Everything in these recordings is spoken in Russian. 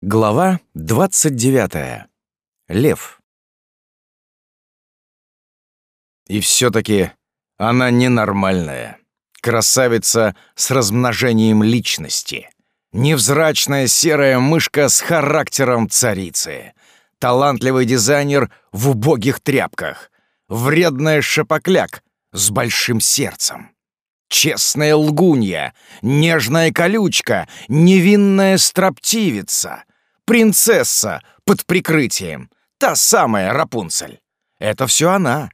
Глава 29. Лев. И все-таки она ненормальная. Красавица с размножением личности. Невзрачная серая мышка с характером царицы. Талантливый дизайнер в убогих тряпках. Вредная шапокляк с большим сердцем. Честная лгунья, нежная колючка, невинная строптивица — Принцесса под прикрытием. Та самая Рапунцель. Это все она.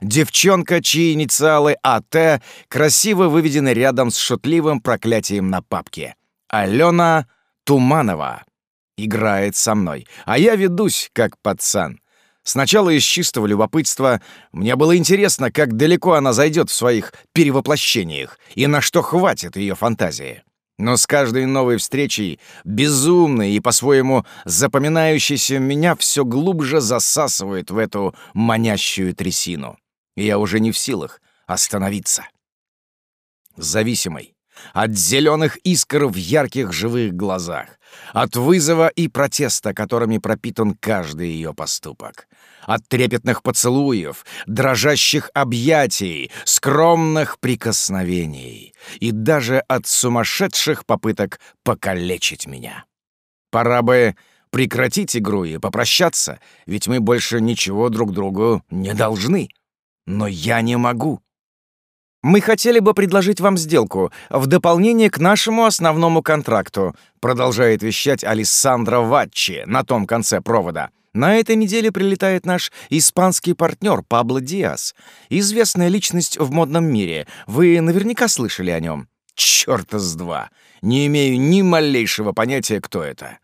Девчонка, чьи инициалы АТ красиво выведены рядом с шутливым проклятием на папке. Алена Туманова. Играет со мной, а я ведусь как пацан. Сначала из чистого любопытства мне было интересно, как далеко она зайдет в своих перевоплощениях и на что хватит ее фантазии. Но с каждой новой встречей безумный и по-своему запоминающийся меня все глубже засасывает в эту манящую трясину. И я уже не в силах остановиться. Зависимый, от зеленых искр в ярких живых глазах, от вызова и протеста, которыми пропитан каждый ее поступок, от трепетных поцелуев, дрожащих объятий, скромных прикосновений и даже от сумасшедших попыток покалечить меня. Пора бы прекратить игру и попрощаться, ведь мы больше ничего друг другу не должны. Но я не могу. «Мы хотели бы предложить вам сделку в дополнение к нашему основному контракту», продолжает вещать Алессандро Ватчи на том конце провода. На этой неделе прилетает наш испанский партнер Пабло Диас. Известная личность в модном мире. Вы наверняка слышали о нем. Чёрта с два. Не имею ни малейшего понятия, кто это.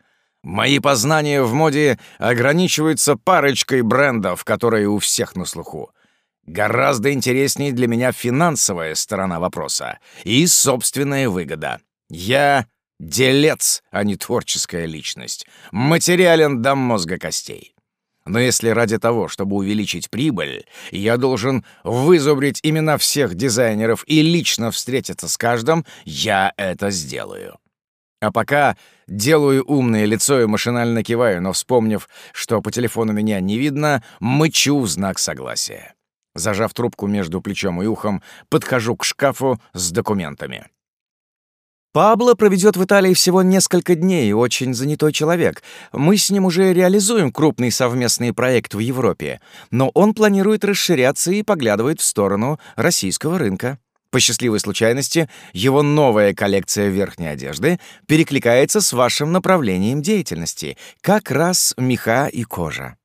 Мои познания в моде ограничиваются парочкой брендов, которые у всех на слуху. Гораздо интереснее для меня финансовая сторона вопроса и собственная выгода. Я делец, а не творческая личность. Материален до мозга костей. Но если ради того, чтобы увеличить прибыль, я должен вызубрить имена всех дизайнеров и лично встретиться с каждым, я это сделаю. А пока делаю умное лицо и машинально киваю, но, вспомнив, что по телефону меня не видно, мычу в знак согласия. Зажав трубку между плечом и ухом, подхожу к шкафу с документами. Пабло проведет в Италии всего несколько дней, очень занятой человек. Мы с ним уже реализуем крупный совместный проект в Европе, но он планирует расширяться и поглядывает в сторону российского рынка. По счастливой случайности, его новая коллекция верхней одежды перекликается с вашим направлением деятельности, как раз меха и кожа.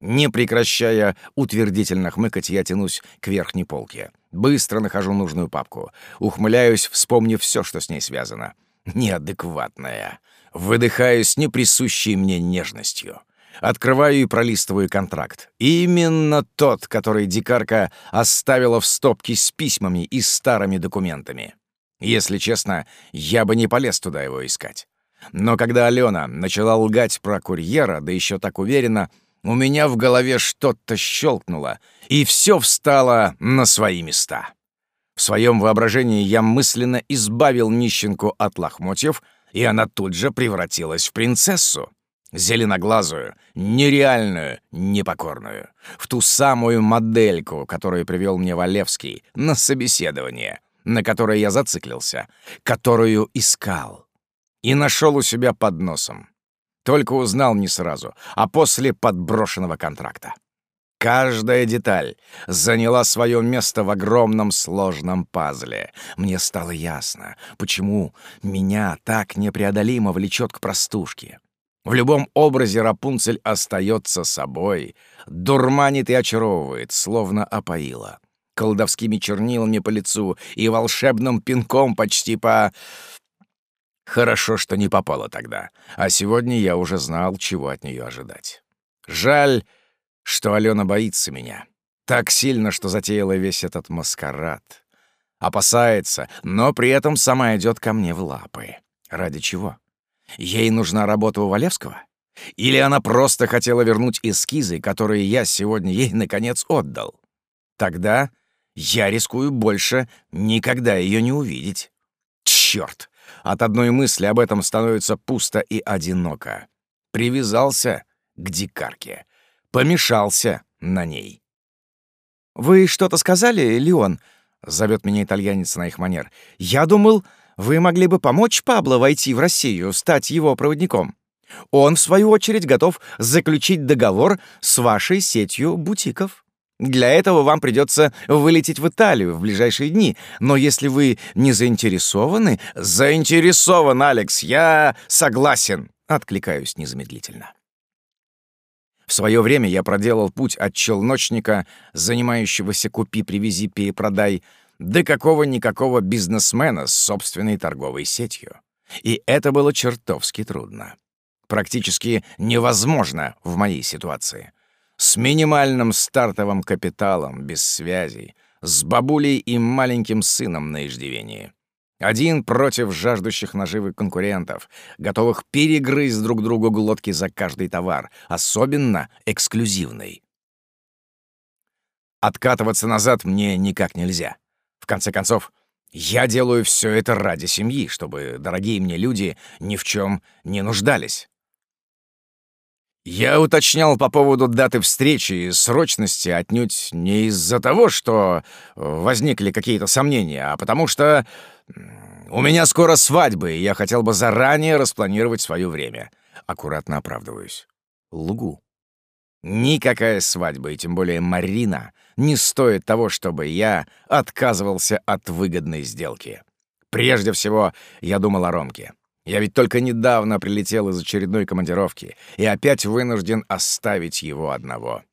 Не прекращая утвердительно хмыкать, я тянусь к верхней полке. Быстро нахожу нужную папку. Ухмыляюсь, вспомнив все, что с ней связано. Неадекватная. Выдыхаю с неприсущей мне нежностью. Открываю и пролистываю контракт. Именно тот, который дикарка оставила в стопке с письмами и старыми документами. Если честно, я бы не полез туда его искать. Но когда Алена начала лгать про курьера, да еще так уверенно, у меня в голове что-то щелкнуло, и все встало на свои места. В своем воображении я мысленно избавил нищенку от лохмотьев, и она тут же превратилась в принцессу. Зеленоглазую, нереальную, непокорную. В ту самую модельку, которую привел мне Валевский на собеседование, на которой я зациклился, которую искал. И нашел у себя под носом. Только узнал не сразу, а после подброшенного контракта. Каждая деталь заняла свое место в огромном сложном пазле. Мне стало ясно, почему меня так непреодолимо влечет к простушке. В любом образе Рапунцель остается собой, дурманит и очаровывает, словно опоила. Колдовскими чернилами по лицу и волшебным пинком почти по... Хорошо, что не попало тогда, а сегодня я уже знал, чего от нее ожидать. Жаль, что Алена боится меня. Так сильно, что затеяла весь этот маскарад. Опасается, но при этом сама идет ко мне в лапы. Ради чего? Ей нужна работа у Валевского? Или она просто хотела вернуть эскизы, которые я сегодня ей, наконец, отдал? Тогда я рискую больше никогда ее не увидеть. Черт! От одной мысли об этом становится пусто и одиноко. Привязался к дикарке. Помешался на ней. «Вы что-то сказали, Леон?» — зовет меня итальянец на их манер. «Я думал, вы могли бы помочь Пабло войти в Россию, стать его проводником. Он, в свою очередь, готов заключить договор с вашей сетью бутиков». Для этого вам придется вылететь в Италию в ближайшие дни. Но если вы не заинтересованы... Заинтересован, Алекс, я согласен, откликаюсь незамедлительно. В свое время я проделал путь от челночника, занимающегося купи-привези, перепродай, до какого-никакого бизнесмена с собственной торговой сетью. И это было чертовски трудно. Практически невозможно в моей ситуации с минимальным стартовым капиталом, без связей, с бабулей и маленьким сыном на иждивении. Один против жаждущих наживы конкурентов, готовых перегрызть друг другу глотки за каждый товар, особенно эксклюзивный. Откатываться назад мне никак нельзя. В конце концов, я делаю все это ради семьи, чтобы дорогие мне люди ни в чем не нуждались. Я уточнял по поводу даты встречи и срочности отнюдь не из-за того, что возникли какие-то сомнения, а потому что у меня скоро свадьба, и я хотел бы заранее распланировать свое время. Аккуратно оправдываюсь. Лгу. Никакая свадьба, и тем более Марина, не стоит того, чтобы я отказывался от выгодной сделки. Прежде всего, я думал о Ромке. Я ведь только недавно прилетел из очередной командировки и опять вынужден оставить его одного.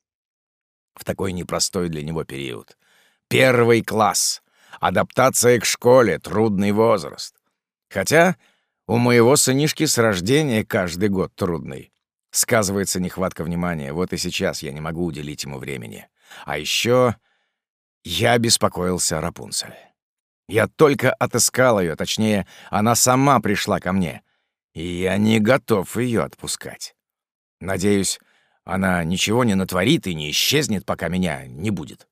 В такой непростой для него период. Первый класс. Адаптация к школе, трудный возраст. Хотя у моего сынишки с рождения каждый год трудный. Сказывается нехватка внимания, вот и сейчас я не могу уделить ему времени. А еще я беспокоился о Рапунцель. Я только отыскал ее, точнее, она сама пришла ко мне, и я не готов ее отпускать. Надеюсь, она ничего не натворит и не исчезнет, пока меня не будет.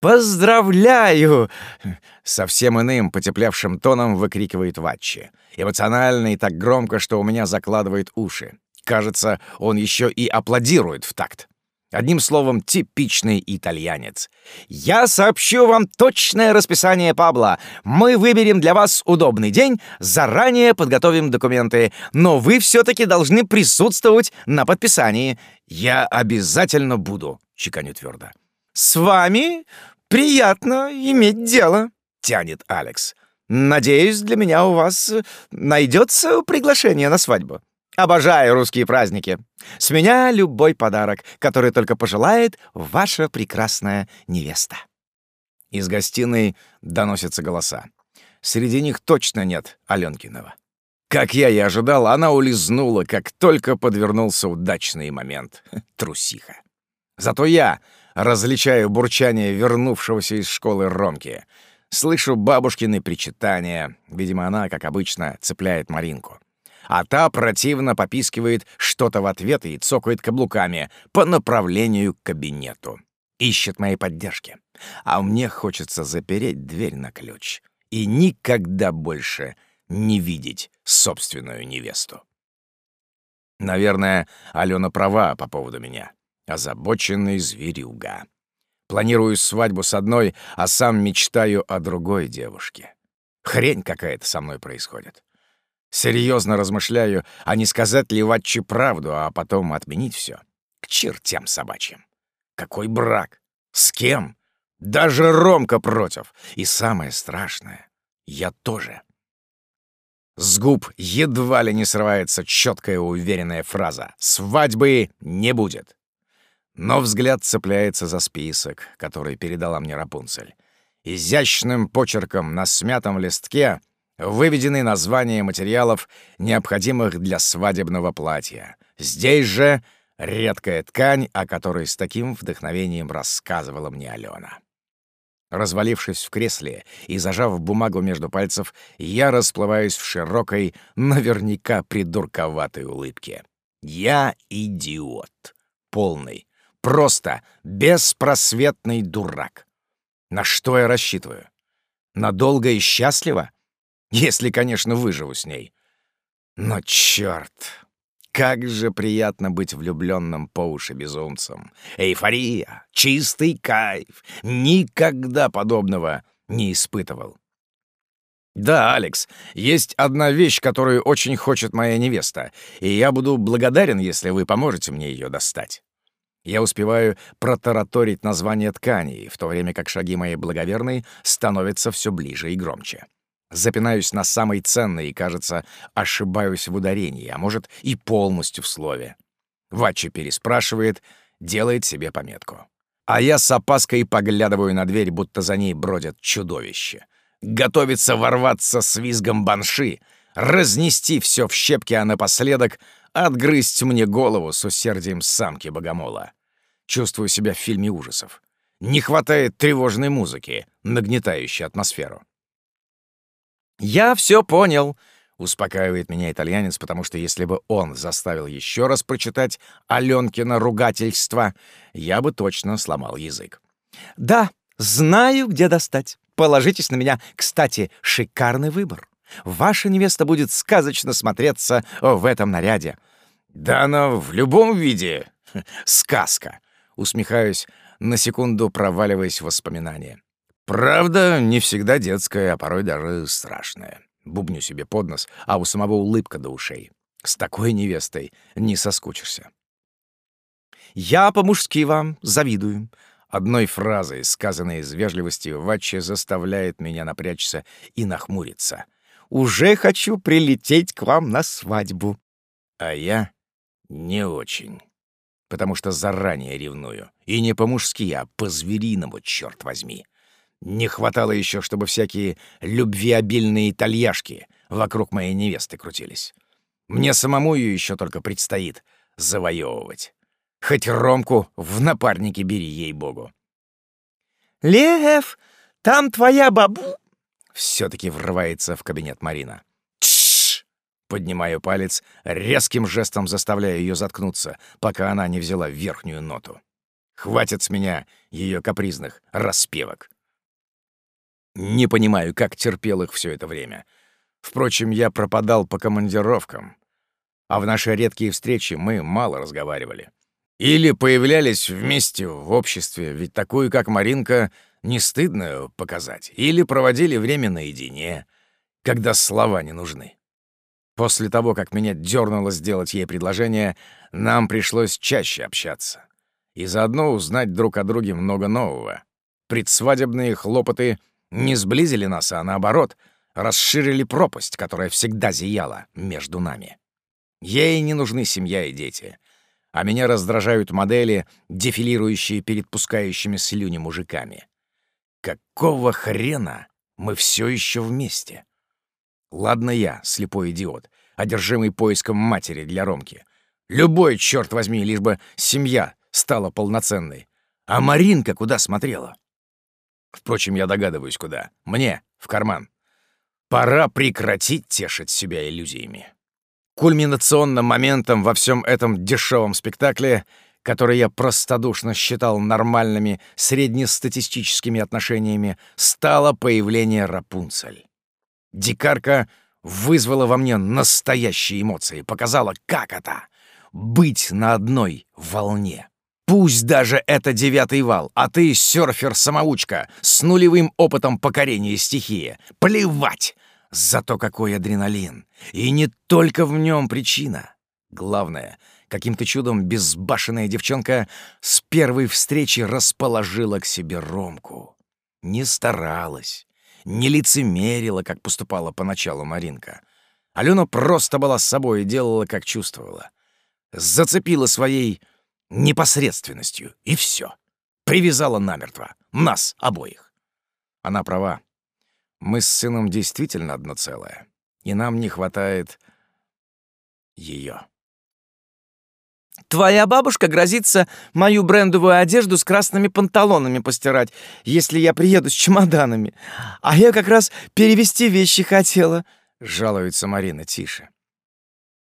«Поздравляю!» — совсем иным, потеплявшим тоном выкрикивает Ватчи. Эмоционально и так громко, что у меня закладывает уши. Кажется, он еще и аплодирует в такт. Одним словом, типичный итальянец. «Я сообщу вам точное расписание Пабла. Мы выберем для вас удобный день, заранее подготовим документы, но вы все-таки должны присутствовать на подписании. Я обязательно буду», — чеканю твердо. «С вами приятно иметь дело», — тянет Алекс. «Надеюсь, для меня у вас найдется приглашение на свадьбу». Обожаю русские праздники. С меня любой подарок, который только пожелает ваша прекрасная невеста. Из гостиной доносятся голоса. Среди них точно нет Аленкиного. Как я и ожидал, она улизнула, как только подвернулся удачный момент. Трусиха. Зато я различаю бурчание вернувшегося из школы Ромки. Слышу бабушкины причитания. Видимо, она, как обычно, цепляет Маринку а та противно попискивает что-то в ответ и цокает каблуками по направлению к кабинету. Ищет моей поддержки. А мне хочется запереть дверь на ключ и никогда больше не видеть собственную невесту. Наверное, Алена права по поводу меня. Озабоченный зверюга. Планирую свадьбу с одной, а сам мечтаю о другой девушке. Хрень какая-то со мной происходит. Серьезно размышляю, а не сказать ли Ватчи правду, а потом отменить все. К чертям собачьим. Какой брак? С кем? Даже Ромка против. И самое страшное — я тоже. С губ едва ли не срывается четкая уверенная фраза «Свадьбы не будет». Но взгляд цепляется за список, который передала мне Рапунцель. Изящным почерком на смятом листке — Выведены названия материалов, необходимых для свадебного платья. Здесь же редкая ткань, о которой с таким вдохновением рассказывала мне Алена. Развалившись в кресле и зажав бумагу между пальцев, я расплываюсь в широкой, наверняка придурковатой улыбке. Я идиот. Полный. Просто беспросветный дурак. На что я рассчитываю? Надолго и счастливо? Если, конечно, выживу с ней. Но черт, как же приятно быть влюбленным по уши безумцем. Эйфория, чистый кайф. Никогда подобного не испытывал. Да, Алекс, есть одна вещь, которую очень хочет моя невеста, и я буду благодарен, если вы поможете мне ее достать. Я успеваю протараторить название тканей, в то время как шаги моей благоверной становятся все ближе и громче. Запинаюсь на самой ценной и, кажется, ошибаюсь в ударении, а может и полностью в слове. Вачи переспрашивает, делает себе пометку. А я с опаской поглядываю на дверь, будто за ней бродят чудовище. Готовится ворваться с визгом банши, разнести все в щепки, а напоследок отгрызть мне голову с усердием самки богомола. Чувствую себя в фильме ужасов. Не хватает тревожной музыки, нагнетающей атмосферу. «Я все понял», — успокаивает меня итальянец, потому что если бы он заставил еще раз прочитать Аленкино ругательство, я бы точно сломал язык. «Да, знаю, где достать. Положитесь на меня. Кстати, шикарный выбор. Ваша невеста будет сказочно смотреться в этом наряде». «Да она в любом виде сказка», — усмехаюсь, на секунду проваливаясь в воспоминания. Правда, не всегда детская, а порой даже страшная. Бубню себе под нос, а у самого улыбка до ушей. С такой невестой не соскучишься. «Я по-мужски вам завидую». Одной фразой, сказанной из вежливости, Ватчи заставляет меня напрячься и нахмуриться. «Уже хочу прилететь к вам на свадьбу». А я не очень. Потому что заранее ревную. И не по-мужски, а по-звериному, черт возьми. Не хватало еще, чтобы всякие любвеобильные итальяшки вокруг моей невесты крутились. Мне самому ее еще только предстоит завоевывать. Хоть Ромку в напарнике бери, ей-богу. «Лев, там твоя бабу...» Все-таки врывается в кабинет Марина. «Тш!» Поднимаю палец, резким жестом заставляю ее заткнуться, пока она не взяла верхнюю ноту. Хватит с меня ее капризных распевок. Не понимаю, как терпел их все это время. Впрочем, я пропадал по командировкам, а в наши редкие встречи мы мало разговаривали. Или появлялись вместе в обществе, ведь такую, как Маринка, не стыдно показать, или проводили время наедине, когда слова не нужны. После того, как меня дернуло сделать ей предложение, нам пришлось чаще общаться и заодно узнать друг о друге много нового. Предсвадебные хлопоты — не сблизили нас, а наоборот, расширили пропасть, которая всегда зияла между нами. Ей не нужны семья и дети, а меня раздражают модели, дефилирующие перед пускающими слюни мужиками. Какого хрена мы все еще вместе? Ладно я, слепой идиот, одержимый поиском матери для Ромки. Любой, черт возьми, лишь бы семья стала полноценной. А Маринка куда смотрела? Впрочем, я догадываюсь, куда. Мне, в карман. Пора прекратить тешить себя иллюзиями. Кульминационным моментом во всем этом дешевом спектакле, который я простодушно считал нормальными среднестатистическими отношениями, стало появление Рапунцель. Дикарка вызвала во мне настоящие эмоции, показала, как это — быть на одной волне. Пусть даже это девятый вал, а ты серфер-самоучка с нулевым опытом покорения стихии. Плевать! Зато какой адреналин! И не только в нем причина. Главное, каким-то чудом безбашенная девчонка с первой встречи расположила к себе Ромку. Не старалась, не лицемерила, как поступала поначалу Маринка. Алена просто была с собой и делала, как чувствовала. Зацепила своей непосредственностью, и все. Привязала намертво. Нас обоих. Она права. Мы с сыном действительно одно целое, и нам не хватает ее. Твоя бабушка грозится мою брендовую одежду с красными панталонами постирать, если я приеду с чемоданами. А я как раз перевести вещи хотела, — жалуется Марина тише.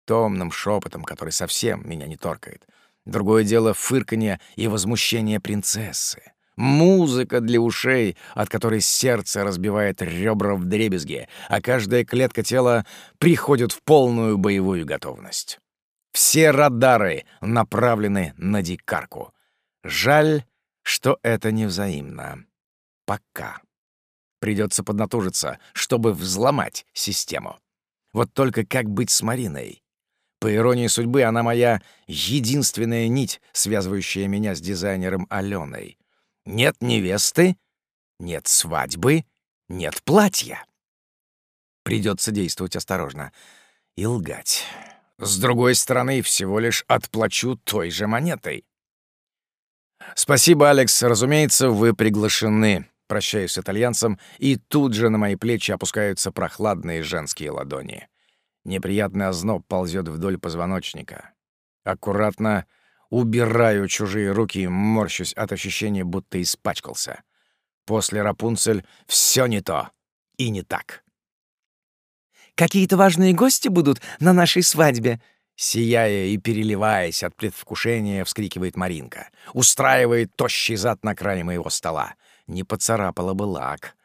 Томным шепотом, который совсем меня не торкает — Другое дело — фырканье и возмущение принцессы. Музыка для ушей, от которой сердце разбивает ребра в дребезги, а каждая клетка тела приходит в полную боевую готовность. Все радары направлены на дикарку. Жаль, что это не взаимно. Пока. Придется поднатужиться, чтобы взломать систему. Вот только как быть с Мариной? По иронии судьбы, она моя единственная нить, связывающая меня с дизайнером Аленой. Нет невесты, нет свадьбы, нет платья. Придется действовать осторожно и лгать. С другой стороны, всего лишь отплачу той же монетой. «Спасибо, Алекс. Разумеется, вы приглашены». Прощаюсь с итальянцем, и тут же на мои плечи опускаются прохладные женские ладони. Неприятный озноб ползет вдоль позвоночника. Аккуратно Убираю чужие руки и морщусь от ощущения, будто испачкался. После Рапунцель все не то и не так. «Какие-то важные гости будут на нашей свадьбе?» Сияя и переливаясь от предвкушения, вскрикивает Маринка. Устраивает тощий зад на крае моего стола. Не поцарапала бы лак.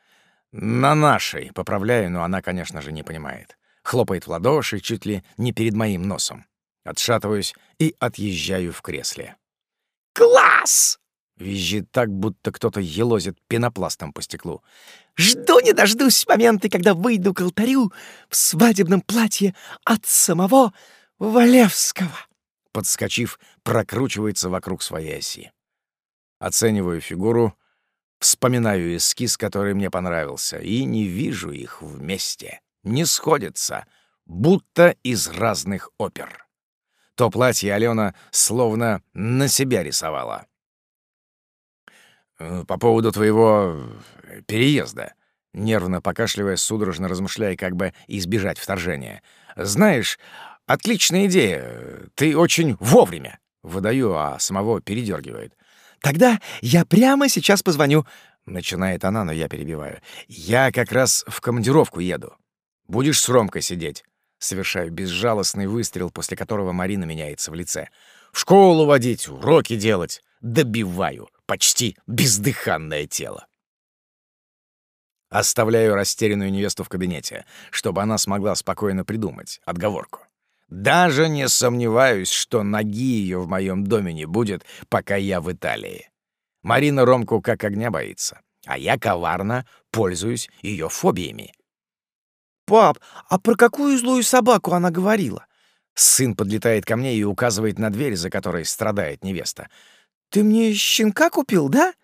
«На нашей!» — поправляю, но она, конечно же, не понимает. Хлопает в ладоши чуть ли не перед моим носом. Отшатываюсь и отъезжаю в кресле. «Класс!» — визжит так, будто кто-то елозит пенопластом по стеклу. «Жду не дождусь момента, когда выйду к алтарю в свадебном платье от самого Валевского!» Подскочив, прокручивается вокруг своей оси. Оцениваю фигуру, вспоминаю эскиз, который мне понравился, и не вижу их вместе. Не сходятся, будто из разных опер. То платье Алена словно на себя рисовала. «Э, «По поводу твоего э, переезда», — нервно покашливая, судорожно размышляя, как бы избежать вторжения. «Знаешь, отличная идея. Ты очень вовремя». Выдаю, а самого передергивает. «Тогда я прямо сейчас позвоню», — начинает она, но я перебиваю. «Я как раз в командировку еду. Будешь с Ромкой сидеть?» Совершаю безжалостный выстрел, после которого Марина меняется в лице. В школу водить, уроки делать. Добиваю почти бездыханное тело. Оставляю растерянную невесту в кабинете, чтобы она смогла спокойно придумать отговорку. Даже не сомневаюсь, что ноги ее в моем доме не будет, пока я в Италии. Марина Ромку как огня боится, а я коварно пользуюсь ее фобиями. «Пап, а про какую злую собаку она говорила?» Сын подлетает ко мне и указывает на дверь, за которой страдает невеста. «Ты мне щенка купил, да?»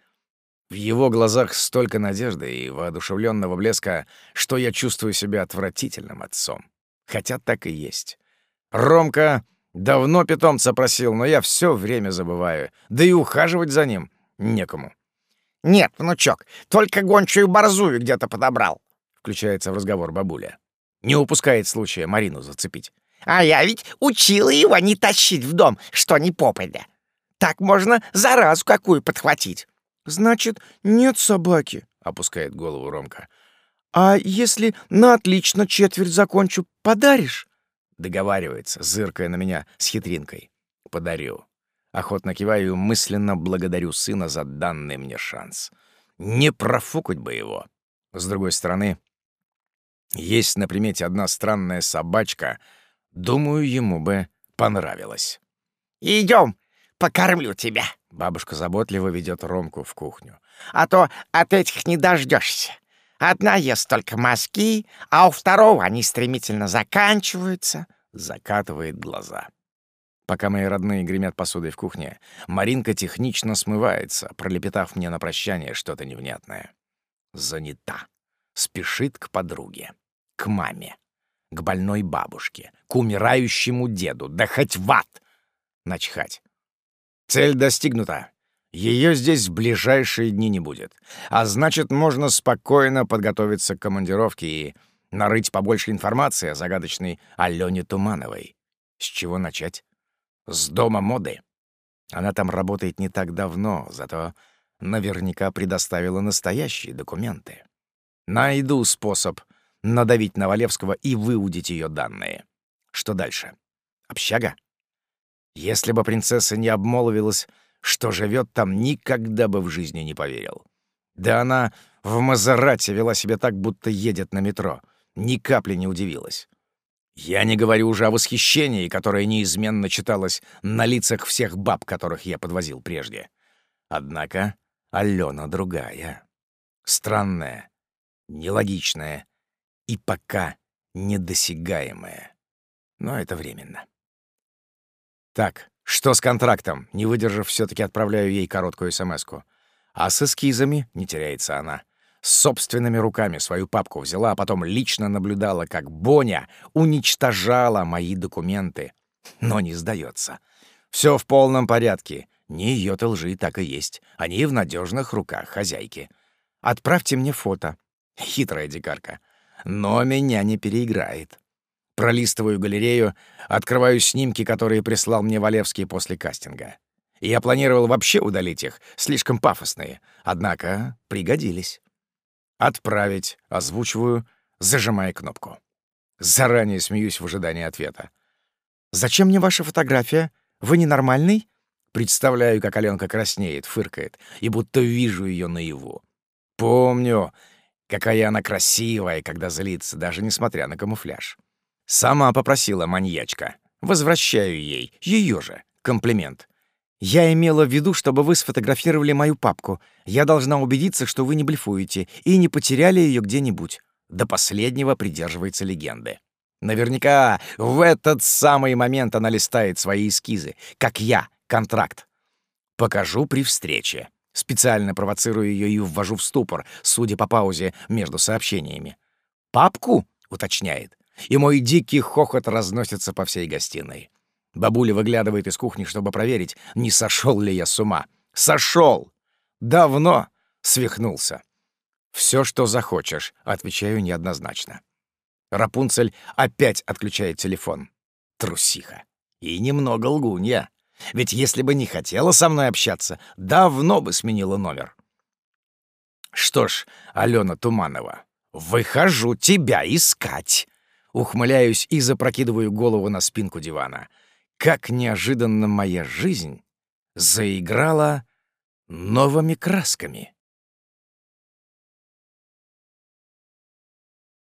В его глазах столько надежды и воодушевленного блеска, что я чувствую себя отвратительным отцом. Хотя так и есть. Ромка давно питомца просил, но я все время забываю. Да и ухаживать за ним некому. «Нет, внучок, только гончую борзую где-то подобрал», включается в разговор бабуля. Не упускает случая Марину зацепить. «А я ведь учила его не тащить в дом, что ни попадя. Так можно заразу какую подхватить». «Значит, нет собаки», — опускает голову Ромка. «А если на отлично четверть закончу, подаришь?» Договаривается, зыркая на меня с хитринкой. «Подарю». Охотно киваю и мысленно благодарю сына за данный мне шанс. Не профукать бы его. С другой стороны, есть на примете одна странная собачка. Думаю, ему бы понравилось. Идем, покормлю тебя. Бабушка заботливо ведет Ромку в кухню. А то от этих не дождешься. Одна ест только мазки, а у второго они стремительно заканчиваются. Закатывает глаза. Пока мои родные гремят посудой в кухне, Маринка технично смывается, пролепетав мне на прощание что-то невнятное. Занята. Спешит к подруге к маме, к больной бабушке, к умирающему деду, да хоть в ад! Начхать. Цель достигнута. Ее здесь в ближайшие дни не будет. А значит, можно спокойно подготовиться к командировке и нарыть побольше информации о загадочной Алене Тумановой. С чего начать? С дома моды. Она там работает не так давно, зато наверняка предоставила настоящие документы. Найду способ надавить на Валевского и выудить ее данные. Что дальше? Общага? Если бы принцесса не обмолвилась, Что живет там, никогда бы в жизни не поверил. Да она в Мазерате вела себя так, будто едет на метро. Ни капли не удивилась. Я не говорю уже о восхищении, которое неизменно читалось на лицах всех баб, которых я подвозил прежде. Однако Алена другая. Странная, нелогичная и пока недосягаемая. Но это временно. Так, что с контрактом? Не выдержав, все таки отправляю ей короткую смс -ку. А с эскизами не теряется она. С собственными руками свою папку взяла, а потом лично наблюдала, как Боня уничтожала мои документы. Но не сдается. Все в полном порядке. Не ее лжи, так и есть. Они в надежных руках хозяйки. Отправьте мне фото. Хитрая дикарка. Но меня не переиграет. Пролистываю галерею, открываю снимки, которые прислал мне Валевский после кастинга. Я планировал вообще удалить их, слишком пафосные, однако пригодились. «Отправить», озвучиваю, зажимая кнопку. Заранее смеюсь в ожидании ответа. «Зачем мне ваша фотография? Вы ненормальный?» Представляю, как Аленка краснеет, фыркает, и будто вижу ее наяву. Помню, какая она красивая, когда злится, даже несмотря на камуфляж. Сама попросила маньячка. Возвращаю ей, ее же, комплимент. «Я имела в виду, чтобы вы сфотографировали мою папку. Я должна убедиться, что вы не блефуете и не потеряли ее где-нибудь». До последнего придерживается легенды. Наверняка в этот самый момент она листает свои эскизы, как я, контракт. Покажу при встрече. Специально провоцирую ее и ввожу в ступор, судя по паузе между сообщениями. «Папку?» — уточняет и мой дикий хохот разносится по всей гостиной. Бабуля выглядывает из кухни, чтобы проверить, не сошел ли я с ума. Сошел! Давно свихнулся. Все, что захочешь, отвечаю неоднозначно. Рапунцель опять отключает телефон. Трусиха. И немного лгунья. Ведь если бы не хотела со мной общаться, давно бы сменила номер. Что ж, Алена Туманова, выхожу тебя искать. Ухмыляюсь и запрокидываю голову на спинку дивана. Как неожиданно моя жизнь заиграла новыми красками.